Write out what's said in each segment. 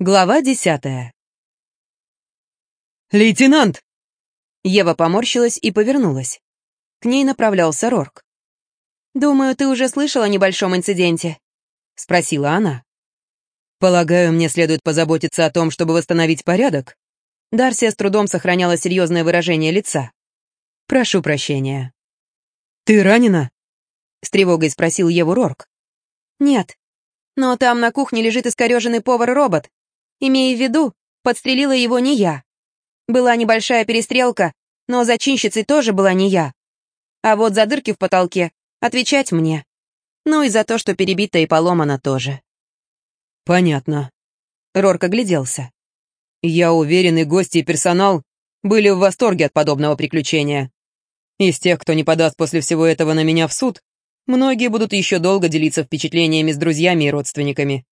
Глава десятая. «Лейтенант!» Ева поморщилась и повернулась. К ней направлялся Рорк. «Думаю, ты уже слышал о небольшом инциденте?» — спросила она. «Полагаю, мне следует позаботиться о том, чтобы восстановить порядок?» Дарсия с трудом сохраняла серьезное выражение лица. «Прошу прощения». «Ты ранена?» — с тревогой спросил Еву Рорк. «Нет, но там на кухне лежит искореженный повар-робот, Имея в виду, подстрелила его не я. Была небольшая перестрелка, но зачинщицей тоже была не я. А вот за дырки в потолке отвечать мне. Ну и за то, что перебита и поломана тоже. Понятно. Рорк огляделся. Я уверен, и гости, и персонал были в восторге от подобного приключения. Из тех, кто не подаст после всего этого на меня в суд, многие будут еще долго делиться впечатлениями с друзьями и родственниками.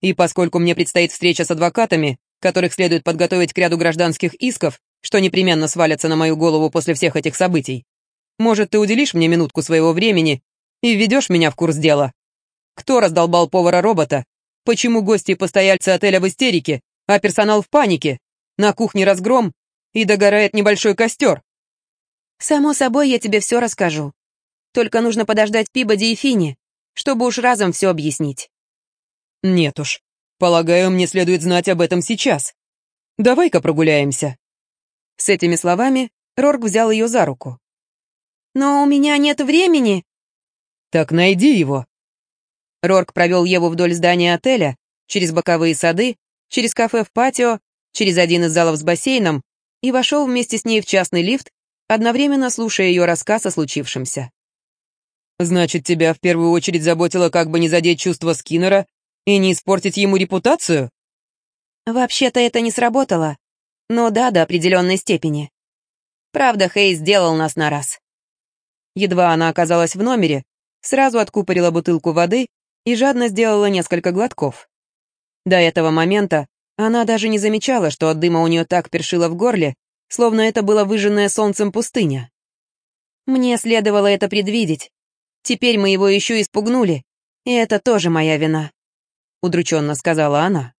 И поскольку мне предстоит встреча с адвокатами, которых следует подготовить к ряду гражданских исков, что непременно свалятся на мою голову после всех этих событий, может, ты уделишь мне минутку своего времени и введешь меня в курс дела? Кто раздолбал повара-робота? Почему гости и постояльцы отеля в истерике, а персонал в панике? На кухне разгром и догорает небольшой костер. Само собой, я тебе все расскажу. Только нужно подождать Пибоди и Фини, чтобы уж разом все объяснить. Нет уж. Полагаю, мне следует знать об этом сейчас. Давай-ка прогуляемся. С этими словами Рорк взял ее за руку. «Но у меня нет времени». «Так найди его». Рорк провел Еву вдоль здания отеля, через боковые сады, через кафе в патио, через один из залов с бассейном и вошел вместе с ней в частный лифт, одновременно слушая ее рассказ о случившемся. «Значит, тебя в первую очередь заботило как бы не задеть чувства Скиннера и не испортить ему репутацию? Вообще-то это не сработало. Но да, до определенной степени. Правда, Хей сделал нас на раз. Едва она оказалась в номере, сразу откупорила бутылку воды и жадно сделала несколько глотков. До этого момента она даже не замечала, что от дыма у нее так першило в горле, словно это была выжженная солнцем пустыня. Мне следовало это предвидеть. Теперь мы его еще испугнули, и это тоже моя вина. — удрученно сказала она.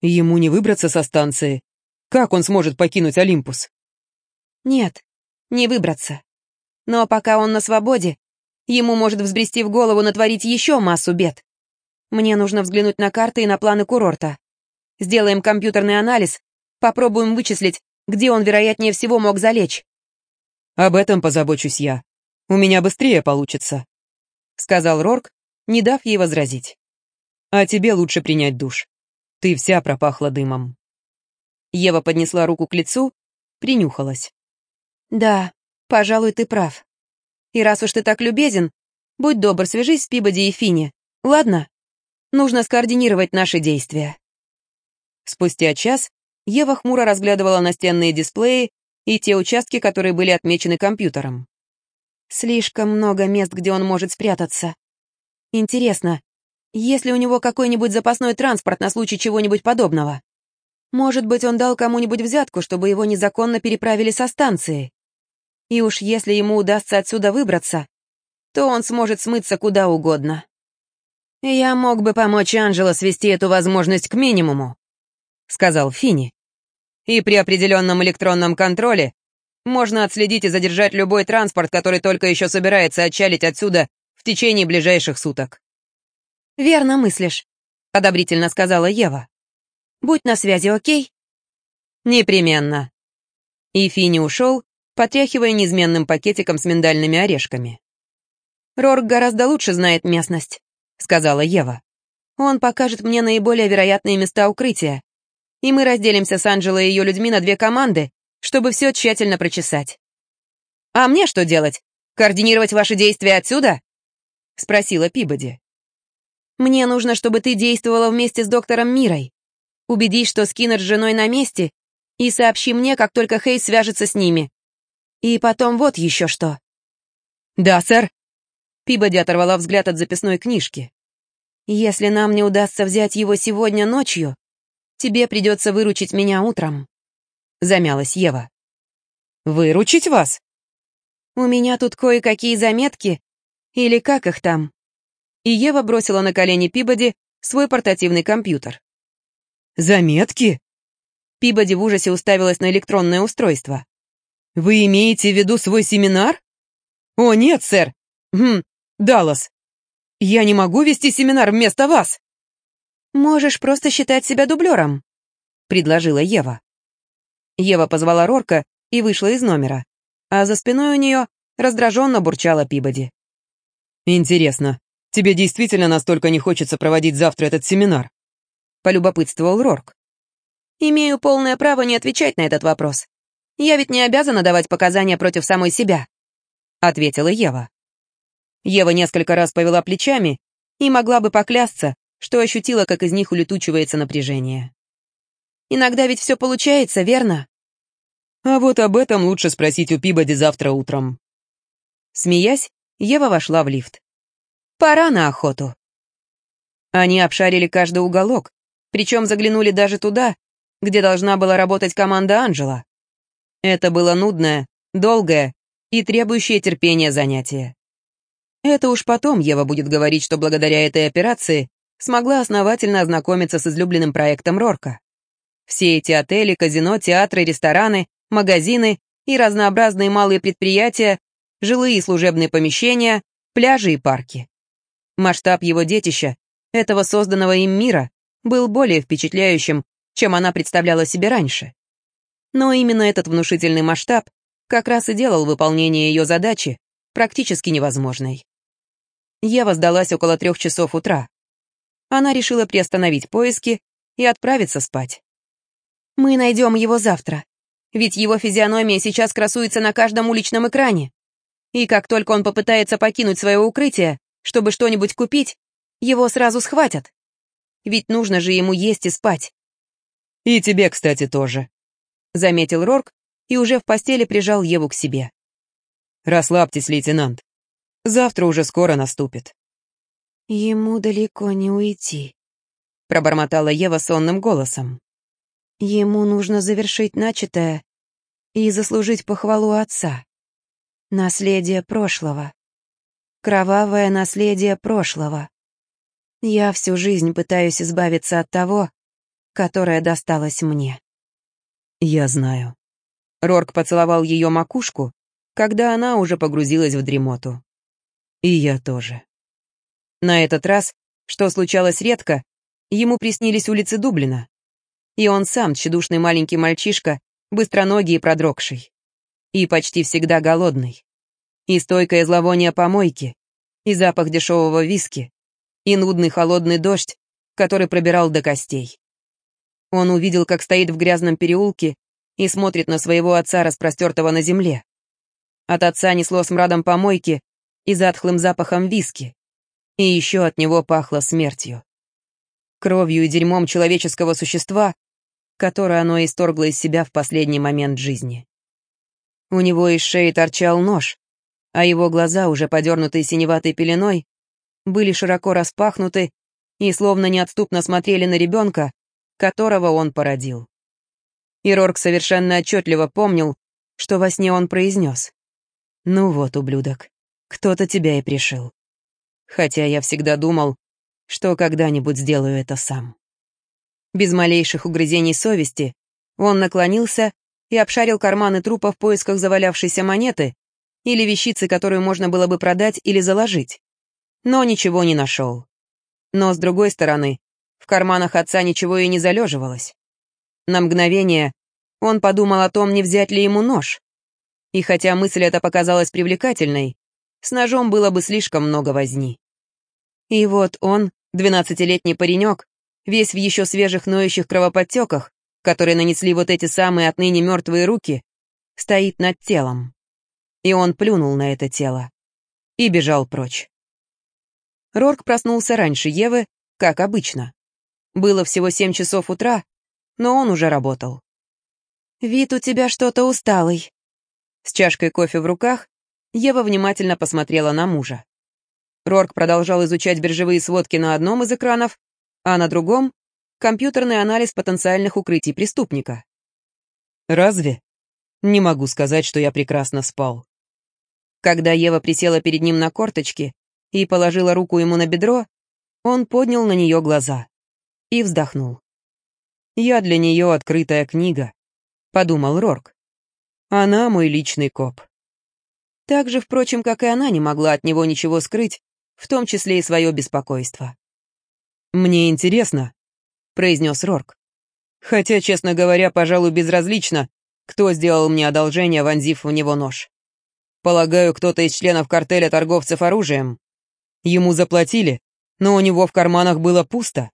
«Ему не выбраться со станции. Как он сможет покинуть Олимпус?» «Нет, не выбраться. Но пока он на свободе, ему может взбрести в голову натворить еще массу бед. Мне нужно взглянуть на карты и на планы курорта. Сделаем компьютерный анализ, попробуем вычислить, где он, вероятнее всего, мог залечь». «Об этом позабочусь я. У меня быстрее получится», — сказал Рорк, не дав ей возразить. А тебе лучше принять душ. Ты вся пропахла дымом». Ева поднесла руку к лицу, принюхалась. «Да, пожалуй, ты прав. И раз уж ты так любезен, будь добр, свяжись с Пибоди и Фини, ладно? Нужно скоординировать наши действия». Спустя час Ева хмуро разглядывала настенные дисплеи и те участки, которые были отмечены компьютером. Слишком много мест, где он может спрятаться. Интересно, есть ли у него какой-нибудь запасной транспорт на случай чего-нибудь подобного? Может быть, он дал кому-нибудь взятку, чтобы его незаконно переправили со станции? И уж если ему удастся отсюда выбраться, то он сможет смыться куда угодно. «Я мог бы помочь Анжело свести эту возможность к минимуму», — сказал Фини. «И при определенном электронном контроле можно отследить и задержать любой транспорт, который только еще собирается отчалить отсюда в течение ближайших суток». «Верно мыслишь», — одобрительно сказала Ева. «Будь на связи, окей?» «Непременно». И Фини ушел, потряхивая неизменным пакетиком с миндальными орешками. «Рорк гораздо лучше знает местность», — сказала Ева. «Он покажет мне наиболее вероятные места укрытия, и мы разделимся с Анджелой и ее людьми на две команды, чтобы все тщательно прочесать». «А мне что делать? Координировать ваши действия отсюда?» — спросила Пибоди. Мне нужно, чтобы ты действовала вместе с доктором Мирой. Убедись, что Скиннер с женой на месте, и сообщи мне, как только Хейс свяжется с ними. И потом вот еще что». «Да, сэр». Пибоди оторвала взгляд от записной книжки. «Если нам не удастся взять его сегодня ночью, тебе придется выручить меня утром», — замялась Ева. «Выручить вас?» «У меня тут кое-какие заметки, или как их там?» И Ева бросила на колени Пибоди свой портативный компьютер. Заметки? Пибоди в ужасе уставилась на электронное устройство. Вы имеете в виду свой семинар? О, нет, сэр. Хм, Даллас. Я не могу вести семинар вместо вас. Можешь просто считать себя дублером, предложила Ева. Ева позвала Рорка и вышла из номера, а за спиной у нее раздраженно бурчала Пибоди. «Интересно, тебе действительно настолько не хочется проводить завтра этот семинар?» — полюбопытствовал Рорк. «Имею полное право не отвечать на этот вопрос. Я ведь не обязана давать показания против самой себя», — ответила Ева. Ева несколько раз повела плечами и могла бы поклясться, что ощутила, как из них улетучивается напряжение. «Иногда ведь все получается, верно?» «А вот об этом лучше спросить у Пибоди завтра утром». Смеясь, Ева вошла в лифт. «Пора на охоту». Они обшарили каждый уголок, причем заглянули даже туда, где должна была работать команда Анджела. Это было нудное, долгое и требующее терпения занятие. Это уж потом Ева будет говорить, что благодаря этой операции смогла основательно ознакомиться с излюбленным проектом Рорка. Все эти отели, казино, театры, рестораны, магазины и разнообразные малые предприятия жилые и служебные помещения, пляжи и парки. Масштаб его детища, этого созданного им мира, был более впечатляющим, чем она представляла себе раньше. Но именно этот внушительный масштаб как раз и делал выполнение ее задачи практически невозможной. Ева сдалась около трех часов утра. Она решила приостановить поиски и отправиться спать. «Мы найдем его завтра, ведь его физиономия сейчас красуется на каждом уличном экране. И как только он попытается покинуть свое укрытие, чтобы что-нибудь купить, его сразу схватят. Ведь нужно же ему есть и спать. «И тебе, кстати, тоже», — заметил Рорк и уже в постели прижал Еву к себе. «Расслабьтесь, лейтенант. Завтра уже скоро наступит». «Ему далеко не уйти», — пробормотала Ева сонным голосом. «Ему нужно завершить начатое и заслужить похвалу отца. Наследие прошлого. Кровавое наследие прошлого. Я всю жизнь пытаюсь избавиться от того, которое досталось мне. Я знаю. Рорк поцеловал ее макушку, когда она уже погрузилась в дремоту. И я тоже. На этот раз, что случалось редко, ему приснились улицы Дублина. И он сам, тщедушный маленький мальчишка, быстроногий и продрогший и почти всегда голодный. И стойкое зловоние помойки, и запах дешевого виски, и нудный холодный дождь, который пробирал до костей. Он увидел, как стоит в грязном переулке и смотрит на своего отца, распростертого на земле. От отца несло смрадом помойки и затхлым запахом виски, и еще от него пахло смертью. Кровью и дерьмом человеческого существа, которое оно исторгло из себя в последний момент жизни. У него из шеи торчал нож, а его глаза, уже подернутые синеватой пеленой, были широко распахнуты и словно неотступно смотрели на ребенка, которого он породил. И Рорк совершенно отчетливо помнил, что во сне он произнес. «Ну вот, ублюдок, кто-то тебя и пришил. Хотя я всегда думал, что когда-нибудь сделаю это сам». Без малейших угрызений совести он наклонился и обшарил карманы трупа в поисках завалявшейся монеты или вещицы, которую можно было бы продать или заложить. Но ничего не нашел. Но, с другой стороны, в карманах отца ничего и не залеживалось. На мгновение он подумал о том, не взять ли ему нож. И хотя мысль эта показалась привлекательной, с ножом было бы слишком много возни. И вот он, двенадцатилетний паренек, весь в еще свежих ноющих кровоподтеках, которые нанесли вот эти самые отныне мертвые руки, стоит над телом. И он плюнул на это тело и бежал прочь. Рорк проснулся раньше Евы, как обычно. Было всего семь часов утра, но он уже работал. «Вид у тебя что-то усталый». С чашкой кофе в руках Ева внимательно посмотрела на мужа. Рорк продолжал изучать биржевые сводки на одном из экранов, а на другом компьютерный анализ потенциальных укрытий преступника. Разве? Не могу сказать, что я прекрасно спал. Когда Ева присела перед ним на корточки и положила руку ему на бедро, он поднял на нее глаза и вздохнул. Я для нее открытая книга, подумал Рорк. Она мой личный коп. Так же, впрочем, как и она не могла от него ничего скрыть, в том числе и свое беспокойство. «Мне интересно», — произнес Рорк. «Хотя, честно говоря, пожалуй, безразлично, кто сделал мне одолжение, вонзив в него нож. Полагаю, кто-то из членов картеля торговцев оружием. Ему заплатили, но у него в карманах было пусто.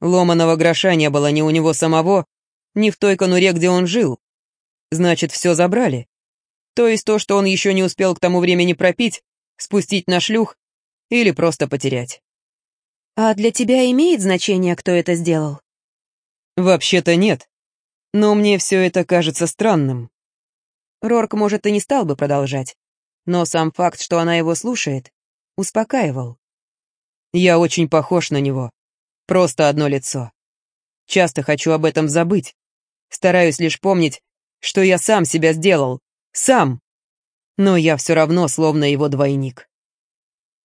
Ломаного гроша не было ни у него самого, ни в той конуре, где он жил. Значит, все забрали. То есть то, что он еще не успел к тому времени пропить, спустить на шлюх или просто потерять. «А для тебя имеет значение, кто это сделал?» «Вообще-то нет. Но мне все это кажется странным». Рорк, может, и не стал бы продолжать, но сам факт, что она его слушает, успокаивал. «Я очень похож на него. Просто одно лицо. Часто хочу об этом забыть. Стараюсь лишь помнить, что я сам себя сделал. Сам. Но я все равно словно его двойник».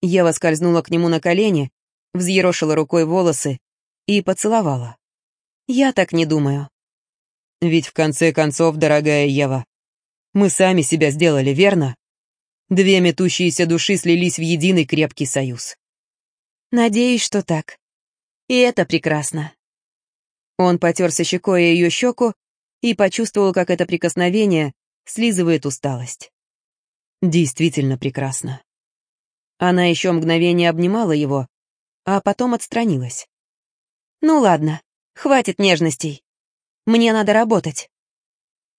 Ева скользнула к нему на колени, взъерошила рукой волосы и поцеловала. «Я так не думаю». «Ведь в конце концов, дорогая Ева, мы сами себя сделали, верно? Две метущиеся души слились в единый крепкий союз». «Надеюсь, что так. И это прекрасно». Он потерся щекой ее щеку и почувствовал, как это прикосновение слизывает усталость. Действительно прекрасно. Она еще мгновение обнимала его, а потом отстранилась. «Ну ладно, хватит нежностей. Мне надо работать».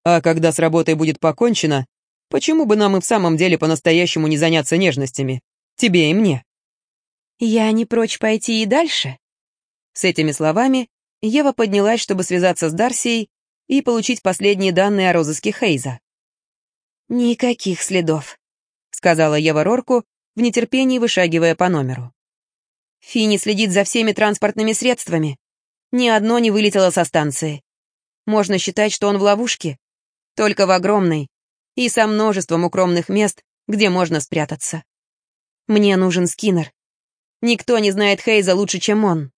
«А когда с работой будет покончено, почему бы нам и в самом деле по-настоящему не заняться нежностями? Тебе и мне». «Я не прочь пойти и дальше». С этими словами Ева поднялась, чтобы связаться с Дарсией и получить последние данные о розыске Хейза. «Никаких следов», — сказала Ева Рорку, в нетерпении вышагивая по номеру. Фини следит за всеми транспортными средствами. Ни одно не вылетело со станции. Можно считать, что он в ловушке, только в огромной, и со множеством укромных мест, где можно спрятаться. Мне нужен Скиннер. Никто не знает Хейза лучше, чем он.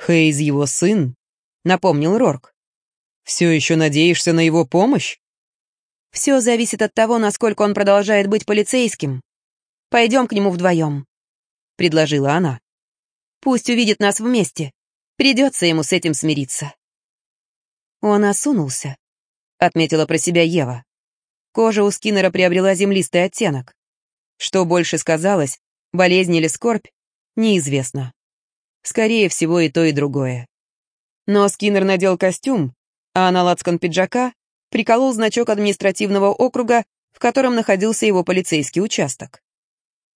Хейз его сын, напомнил Рорк. Все еще надеешься на его помощь? Все зависит от того, насколько он продолжает быть полицейским. Пойдем к нему вдвоем», — предложила она. «Пусть увидит нас вместе. Придется ему с этим смириться». Он осунулся, — отметила про себя Ева. Кожа у Скиннера приобрела землистый оттенок. Что больше сказалось, болезнь или скорбь, неизвестно. Скорее всего, и то, и другое. Но Скиннер надел костюм, а на лацкан пиджака приколол значок административного округа, в котором находился его полицейский участок.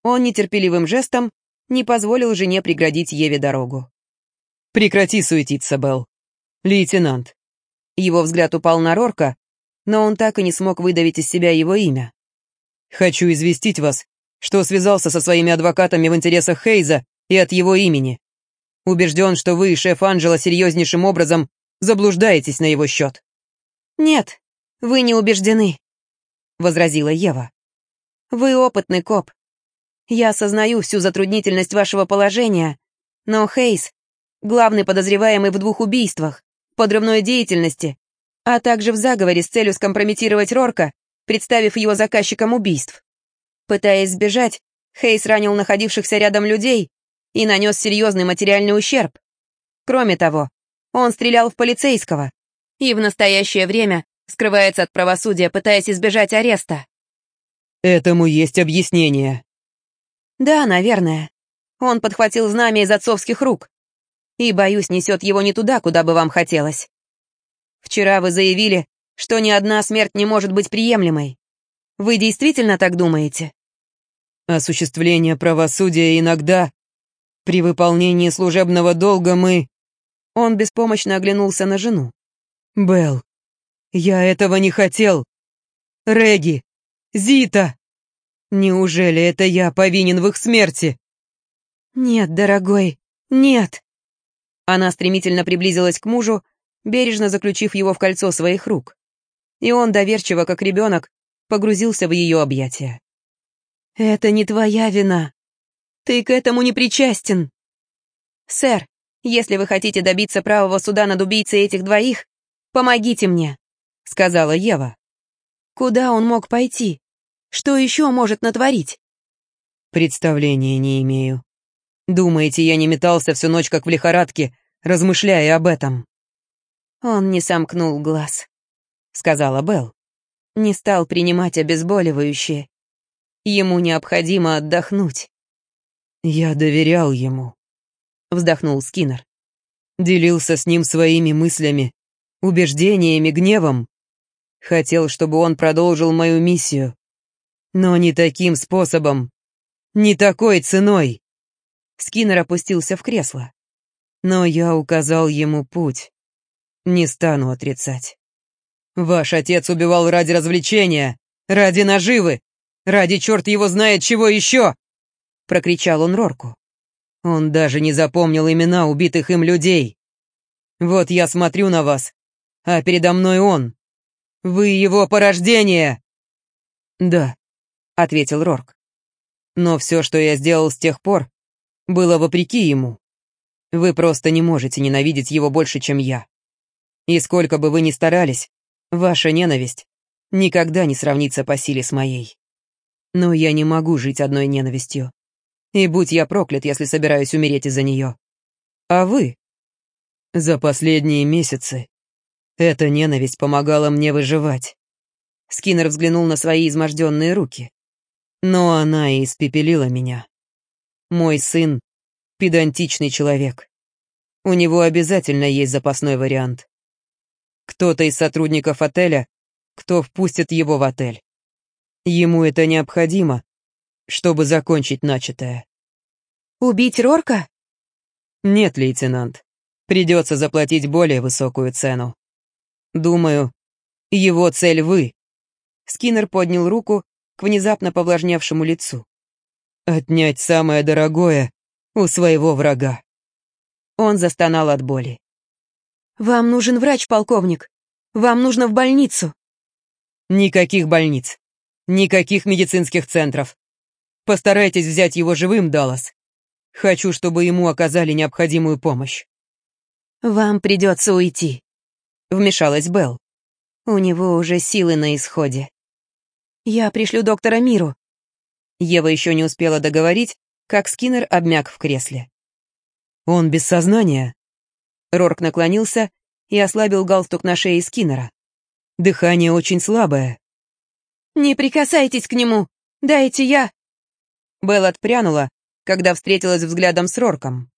Он нетерпеливым жестом не позволил жене преградить Еве дорогу. «Прекрати суетиться, Белл. Лейтенант». Его взгляд упал на Рорка, но он так и не смог выдавить из себя его имя. «Хочу известить вас, что связался со своими адвокатами в интересах Хейза и от его имени. Убежден, что вы, шеф Анджела, серьезнейшим образом заблуждаетесь на его счет». «Нет, вы не убеждены», — возразила Ева. «Вы опытный коп, я осознаю всю затруднительность вашего положения, но Хейс — главный подозреваемый в двух убийствах, подрывной деятельности, а также в заговоре с целью скомпрометировать Рорка, представив его заказчиком убийств. Пытаясь сбежать, Хейс ранил находившихся рядом людей и нанес серьезный материальный ущерб. Кроме того, он стрелял в полицейского и в настоящее время скрывается от правосудия, пытаясь избежать ареста. «Этому есть объяснение», да, наверное. Он подхватил знамя из отцовских рук. И, боюсь, несет его не туда, куда бы вам хотелось. Вчера вы заявили, что ни одна смерть не может быть приемлемой. Вы действительно так думаете? Осуществление правосудия иногда... При выполнении служебного долга мы... Он беспомощно оглянулся на жену. Белл, я этого не хотел. Реги, Зита. Неужели это я повинен в их смерти? Нет, дорогой, нет. Она стремительно приблизилась к мужу, бережно заключив его в кольцо своих рук. И он, доверчиво, как ребенок, погрузился в ее объятия. «Это не твоя вина. Ты к этому не причастен». «Сэр, Если вы хотите добиться правого суда над убийцей этих двоих, помогите мне», — сказала Ева. «Куда он мог пойти? Что еще может натворить?» «Представления не имею. Думаете, я не метался всю ночь, как в лихорадке, размышляя об этом?» «Он не сомкнул глаз», — сказала Белл. «Не стал принимать обезболивающее. Ему необходимо отдохнуть». «Я доверял ему», вздохнул Скиннер. Делился с ним своими мыслями, убеждениями, гневом. Хотел, чтобы он продолжил мою миссию. Но не таким способом. Не такой ценой. Скиннер опустился в кресло. Но я указал ему путь. Не стану отрицать. Ваш отец убивал ради развлечения, ради наживы, ради черт его знает чего еще! Прокричал он Рорку. Он даже не запомнил имена убитых им людей. Вот я смотрю на вас, а передо мной он. Вы его порождение!» «Да», — ответил Рорк. «Но все, что я сделал с тех пор, было вопреки ему. Вы просто не можете ненавидеть его больше, чем я. И сколько бы вы ни старались, ваша ненависть никогда не сравнится по силе с моей. Но я не могу жить одной ненавистью. И будь я проклят, если собираюсь умереть из-за нее. А вы? За последние месяцы эта ненависть помогала мне выживать. Скиннер взглянул на свои изможденные руки. Но она и испепелила меня. Мой сын — педантичный человек. У него обязательно есть запасной вариант. Кто-то из сотрудников отеля, кто впустит его в отель. Ему это необходимо, чтобы закончить начатое. «Убить Рорка?» «Нет, лейтенант. Придется заплатить более высокую цену. Думаю, его цель вы». Скиннер поднял руку к внезапно повлажневшему лицу. «Отнять самое дорогое у своего врага». Он застонал от боли. «Вам нужен врач, полковник. Вам нужно в больницу». «Никаких больниц. Никаких медицинских центров. Постарайтесь взять его живым, Даллас. Хочу, чтобы ему оказали необходимую помощь». «Вам придется уйти», — вмешалась Белл. «У него уже силы на исходе. Я пришлю доктора Миру». Ева еще не успела договорить, как Скиннер обмяк в кресле. «Он без сознания?» Рорк наклонился и ослабил галстук на шее Скиннера. «Дыхание очень слабое». «Не прикасайтесь к нему! Дайте я...» Белл отпрянула, когда встретилась взглядом с Рорком.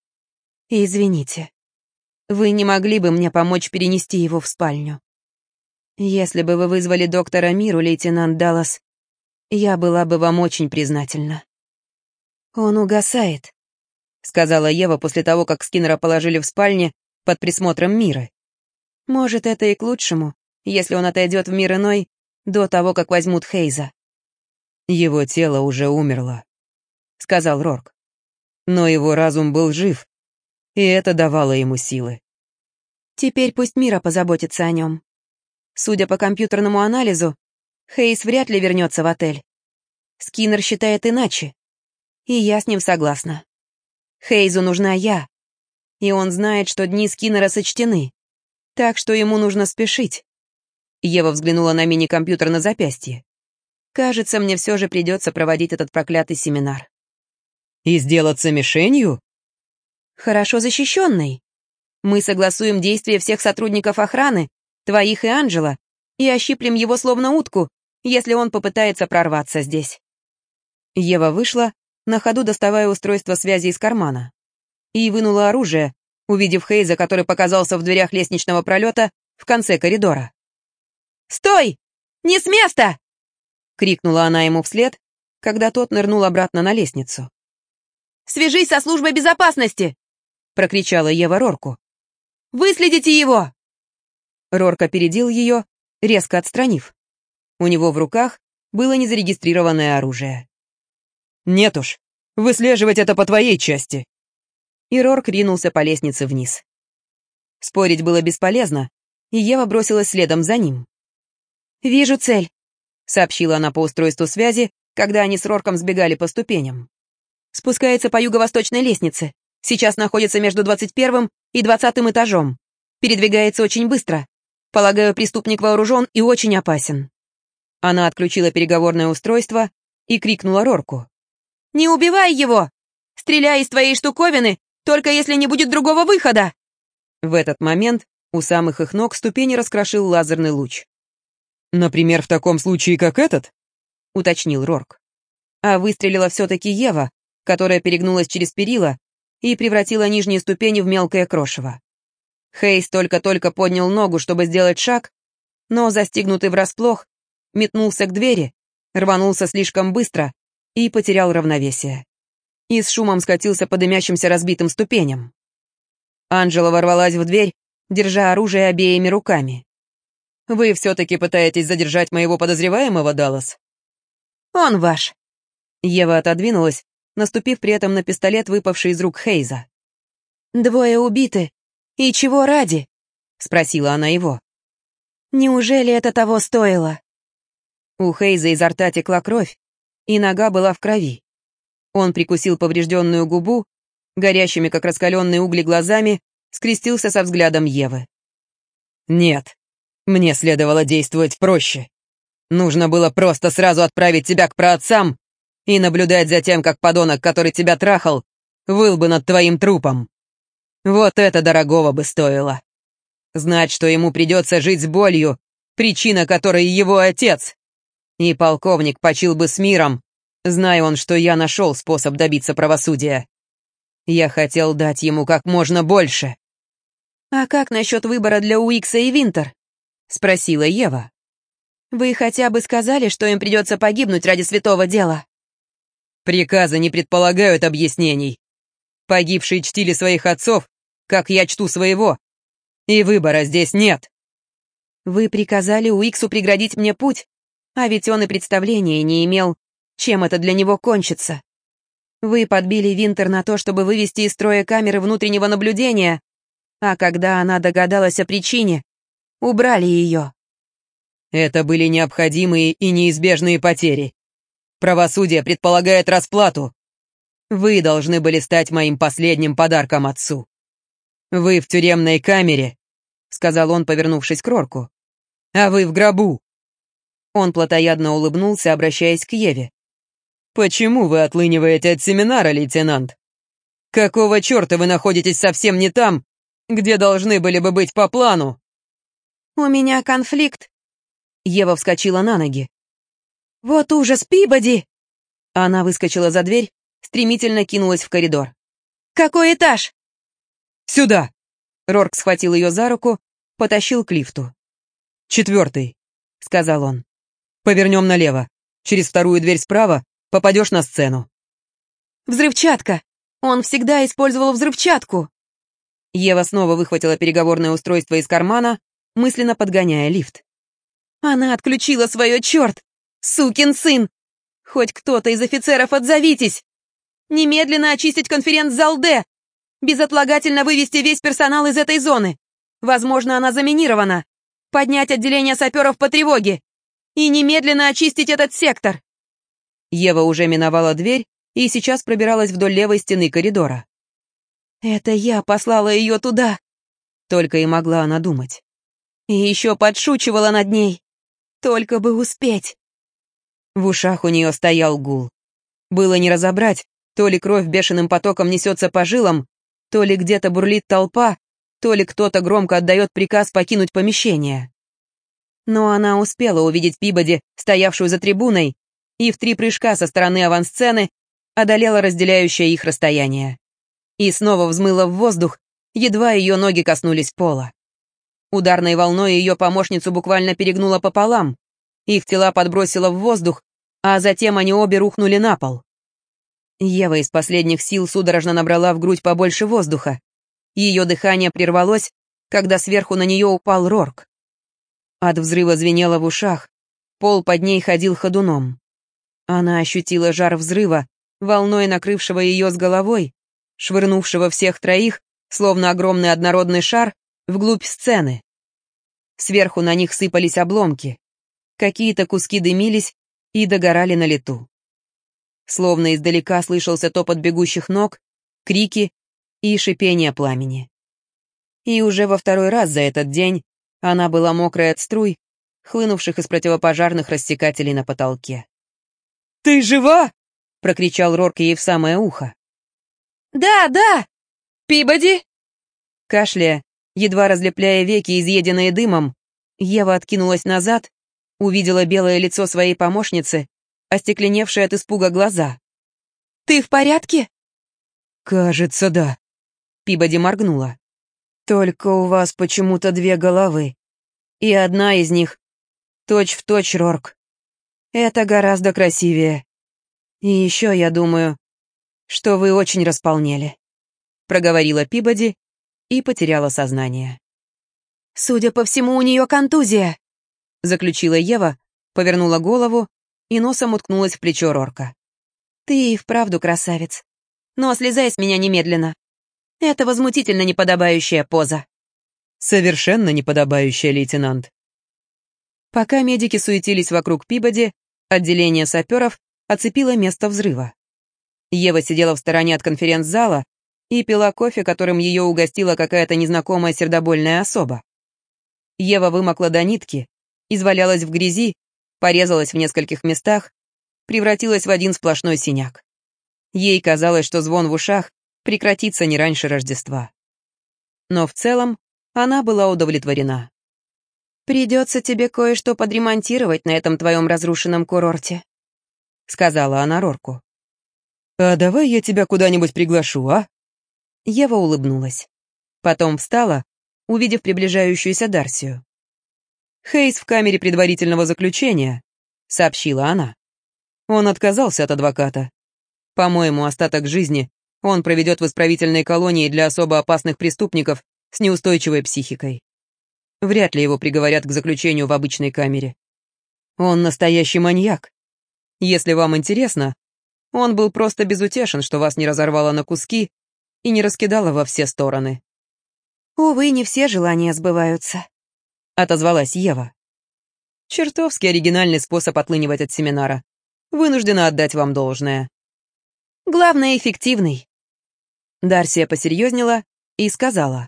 «Извините, вы не могли бы мне помочь перенести его в спальню? Если бы вы вызвали доктора Миру, лейтенант Даллас, я была бы вам очень признательна». «Он угасает», — сказала Ева после того, как Скиннера положили в спальне под присмотром Миры. «Может, это и к лучшему, если он отойдет в мир иной до того, как возьмут Хейза». Его тело уже умерло сказал Рорк. Но его разум был жив, и это давало ему силы. Теперь пусть Мира позаботится о нем. Судя по компьютерному анализу, Хейс вряд ли вернется в отель. Скиннер считает иначе. И я с ним согласна. Хейзу нужна я. И он знает, что дни Скиннера сочтены. Так что ему нужно спешить. Ева взглянула на мини-компьютер на запястье. Кажется, мне все же придется проводить этот проклятый семинар. И сделаться мишенью? Хорошо защищенной. Мы согласуем действия всех сотрудников охраны, твоих и Анджела, и ощиплем его словно утку, если он попытается прорваться здесь. Ева вышла, на ходу доставая устройство связи из кармана. И вынула оружие, увидев Хейза, который показался в дверях лестничного пролета в конце коридора. «Стой! Не с места!» — крикнула она ему вслед, когда тот нырнул обратно на лестницу. Свяжись со службой безопасности!» — прокричала Ева Рорку. «Выследите его!» Рорк опередил ее, резко отстранив. У него в руках было незарегистрированное оружие. «Нет уж, выслеживать это по твоей части!» И Рорк ринулся по лестнице вниз. Спорить было бесполезно, и Ева бросилась следом за ним. «Вижу цель», — сообщила она по устройству связи, когда они с Рорком сбегали по ступеням. Спускается по юго-восточной лестнице. Сейчас находится между 21 и 20 этажом. Передвигается очень быстро. Полагаю, преступник вооружен и очень опасен». Она отключила переговорное устройство и крикнула Рорку. «Не убивай его! Стреляй из твоей штуковины, только если не будет другого выхода!» В этот момент у самых их ног ступени раскрошил лазерный луч. «Например, в таком случае, как этот?» — уточнил Рорк. А выстрелила все-таки Ева, которая перегнулась через перила и превратила нижние ступени в мелкое крошево. Хейс только-только поднял ногу, чтобы сделать шаг, но, застигнутый врасплох, метнулся к двери, рванулся слишком быстро и потерял равновесие. И с шумом скатился по дымящимся разбитым ступеням. Анжела ворвалась в дверь, держа оружие обеими руками. «Вы все-таки пытаетесь задержать моего подозреваемого, Даллас?» «Он ваш». Ева отодвинулась, наступив при этом на пистолет, выпавший из рук Хейза. «Двое убиты. И чего ради?» — спросила она его. «Неужели это того стоило?» У Хейза изо рта текла кровь, и нога была в крови. Он прикусил поврежденную губу, горящими, как раскаленные угли, глазами, скрестился со взглядом Евы. «Нет, мне следовало действовать проще. Нужно было просто сразу отправить тебя к праотцам и наблюдать за тем, как подонок, который тебя трахал, выл бы над твоим трупом. Вот это дорогого бы стоило. Знать, что ему придется жить с болью, причина которой его отец. И полковник почил бы с миром, зная он, что я нашел способ добиться правосудия. Я хотел дать ему как можно больше. «А как насчет выбора для Уикса и Винтер?» — спросила Ева. «Вы хотя бы сказали, что им придется погибнуть ради святого дела?» «Приказы не предполагают объяснений. Погибшие чтили своих отцов, как я чту своего, и выбора здесь нет». «Вы приказали Уиксу преградить мне путь, а ведь он и представления не имел, чем это для него кончится. Вы подбили Винтер на то, чтобы вывести из строя камеры внутреннего наблюдения, а когда она догадалась о причине, убрали ее. Это были необходимые и неизбежные потери. Правосудие предполагает расплату. Вы должны были стать моим последним подарком отцу. Вы в тюремной камере, сказал он, повернувшись к Рорку. А вы в гробу. Он плотоядно улыбнулся, обращаясь к Еве. «Почему вы отлыниваете от семинара, лейтенант? Какого черта вы находитесь совсем не там, где должны были бы быть по плану?» «У меня конфликт». Ева вскочила на ноги. «Вот ужас, Пибоди!» Она выскочила за дверь, стремительно кинулась в коридор. «Какой этаж?» «Сюда!» Рорк схватил ее за руку, потащил к лифту. «Четвертый», — сказал он. «Повернем налево. Через вторую дверь справа попадешь на сцену». «Взрывчатка! Он всегда использовал взрывчатку!» Ева снова выхватила переговорное устройство из кармана, мысленно подгоняя лифт. «Она отключила свое черт! Сукин сын! Хоть кто-то из офицеров отзовитесь! Немедленно очистить конференц-зал Д! Безотлагательно вывести весь персонал из этой зоны! Возможно, она заминирована! Поднять отделение саперов по тревоге! И немедленно очистить этот сектор!» Ева уже миновала дверь и сейчас пробиралась вдоль левой стены коридора. «Это я послала ее туда!» Только и могла она думать. И еще подшучивала над ней. Только бы успеть. В ушах у нее стоял гул. Было не разобрать, то ли кровь бешеным потоком несется по жилам, то ли где-то бурлит толпа, то ли кто-то громко отдает приказ покинуть помещение. Но она успела увидеть Пибоди, стоявшую за трибуной, и в три прыжка со стороны авансцены одолела разделяющее их расстояние и снова взмыла в воздух, едва ее ноги коснулись пола. Ударной волной ее помощницу буквально перегнула пополам, их тела подбросило в воздух, а затем они обе рухнули на пол. Ева из последних сил судорожно набрала в грудь побольше воздуха. Ее дыхание прервалось, когда сверху на нее упал Рорк. От взрыва звенело в ушах, пол под ней ходил ходуном. Она ощутила жар взрыва, волной накрывшего ее с головой, швырнувшего всех троих, словно огромный однородный шар, вглубь сцены. Сверху на них сыпались обломки. Какие-то куски дымились и догорали на лету. Словно издалека слышался топот бегущих ног, крики и шипение пламени. И уже во второй раз за этот день она была мокрая от струй, хлынувших из противопожарных рассекателей на потолке. «Ты жива?» — прокричал Рорк ей в самое ухо. «Да, да! Пибоди!» Кашляя, едва разлепляя веки, изъеденные дымом, Ева откинулась назад, увидела белое лицо своей помощницы, остекленевшие от испуга глаза. «Ты в порядке?» «Кажется, да», — Пибоди моргнула. «Только у вас почему-то две головы, и одна из них точь-в-точь точь Рорк. Это гораздо красивее. И еще я думаю, что вы очень располнели», — проговорила Пибоди и потеряла сознание. «Судя по всему, у нее контузия», — заключила Ева, повернула голову и носом уткнулась в плечо Рорка. «Ты и вправду красавец. Но слезай с меня немедленно. Это возмутительно неподобающая поза». «Совершенно неподобающая, лейтенант». Пока медики суетились вокруг Пибоди, отделение саперов оцепило место взрыва. Ева сидела в стороне от конференц-зала и пила кофе, которым ее угостила какая-то незнакомая сердобольная особа. Ева вымокла до нитки, извалялась в грязи, порезалась в нескольких местах, превратилась в один сплошной синяк. Ей казалось, что звон в ушах прекратится не раньше Рождества. Но в целом она была удовлетворена. «Придется тебе кое-что подремонтировать на этом твоем разрушенном курорте», — сказала она Рорку. «А давай я тебя куда-нибудь приглашу, а?» Ева улыбнулась. Потом встала, увидев приближающуюся Дарсию. «Хейс в камере предварительного заключения», — сообщила она. Он отказался от адвоката. По-моему, остаток жизни он проведет в исправительной колонии для особо опасных преступников с неустойчивой психикой. Вряд ли его приговорят к заключению в обычной камере. Он настоящий маньяк. Если вам интересно, он был просто безутешен, что вас не разорвало на куски и не раскидало во все стороны. «Увы, не все желания сбываются», — отозвалась Ева. Чертовски оригинальный способ отлынивать от семинара. Вынуждена отдать вам должное. Главное, эффективный. Дарсия посерьезнела и сказала.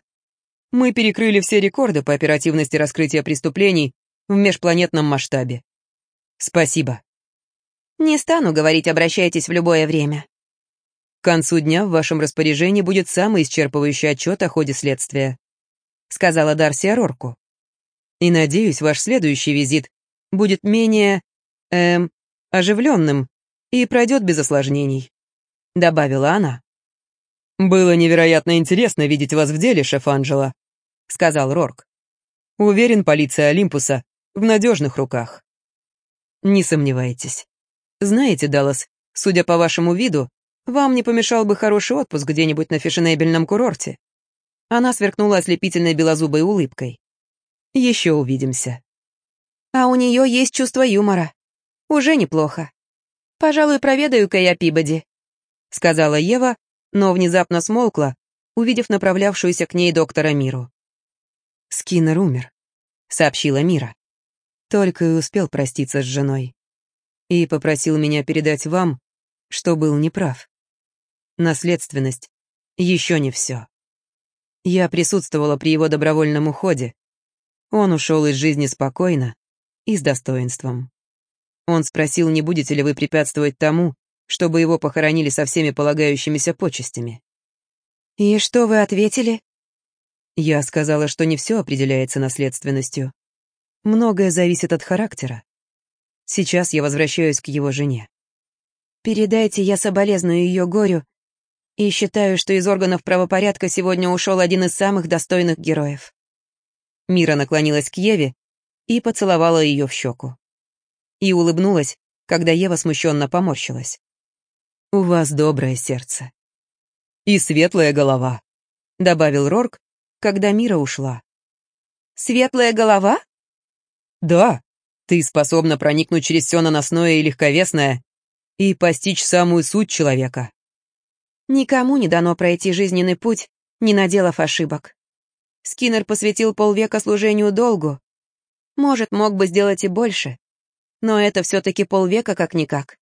Мы перекрыли все рекорды по оперативности раскрытия преступлений в межпланетном масштабе. Спасибо. Не стану говорить, обращайтесь в любое время. К концу дня в вашем распоряжении будет самый исчерпывающий отчет о ходе следствия», — сказала Дарси Рорку. «И надеюсь, ваш следующий визит будет менее... эм... оживленным и пройдет без осложнений», — добавила она. «Было невероятно интересно видеть вас в деле, шеф Анджела», — сказал Рорк. «Уверен, полиция Олимпуса в надежных руках». «Не сомневайтесь. Знаете, Даллас, судя по вашему виду, вам не помешал бы хороший отпуск где-нибудь на фешенебельном курорте». Она сверкнула ослепительной белозубой улыбкой. «Еще увидимся». «А у нее есть чувство юмора. Уже неплохо. Пожалуй, проведаю-ка я Пибоди», — сказала Ева, но внезапно смолкла, увидев направлявшуюся к ней доктора Миру. «Скиннер умер», — сообщила Мира. Только и успел проститься с женой и попросил меня передать вам, что был неправ. Наследственность еще не все. Я присутствовала при его добровольном уходе. Он ушел из жизни спокойно и с достоинством. Он спросил, не будете ли вы препятствовать тому, чтобы его похоронили со всеми полагающимися почестями. «И что вы ответили?» Я сказала, что не все определяется наследственностью. Многое зависит от характера. Сейчас я возвращаюсь к его жене. Передайте, я соболезную ее горю и считаю, что из органов правопорядка сегодня ушел один из самых достойных героев. Мира наклонилась к Еве и поцеловала ее в щеку. И улыбнулась, когда Ева смущенно поморщилась. «У вас доброе сердце». «И светлая голова», — добавил Рорк, когда Мира ушла. «Светлая голова?» «Да», ты способна проникнуть через все наносное и легковесное и постичь самую суть человека. Никому не дано пройти жизненный путь, не наделав ошибок. Скиннер посвятил полвека служению долгу. Может, мог бы сделать и больше. Но это все-таки полвека как-никак.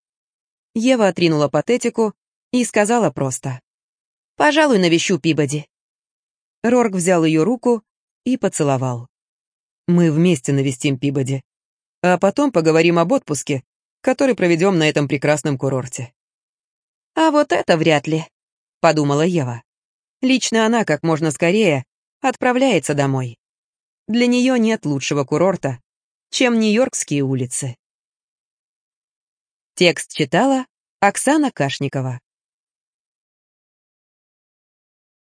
Ева отринула патетику и сказала просто. Пожалуй, навещу Пибоди». Рорк взял ее руку и поцеловал. «Мы вместе навестим Пибоди, а потом поговорим об отпуске, который проведем на этом прекрасном курорте». «А вот это вряд ли», — подумала Ева. Лично она как можно скорее отправляется домой. Для нее нет лучшего курорта, чем Нью-Йоркские улицы. Текст читала Оксана Кашникова.